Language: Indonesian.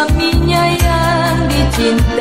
suaminya yang dicinta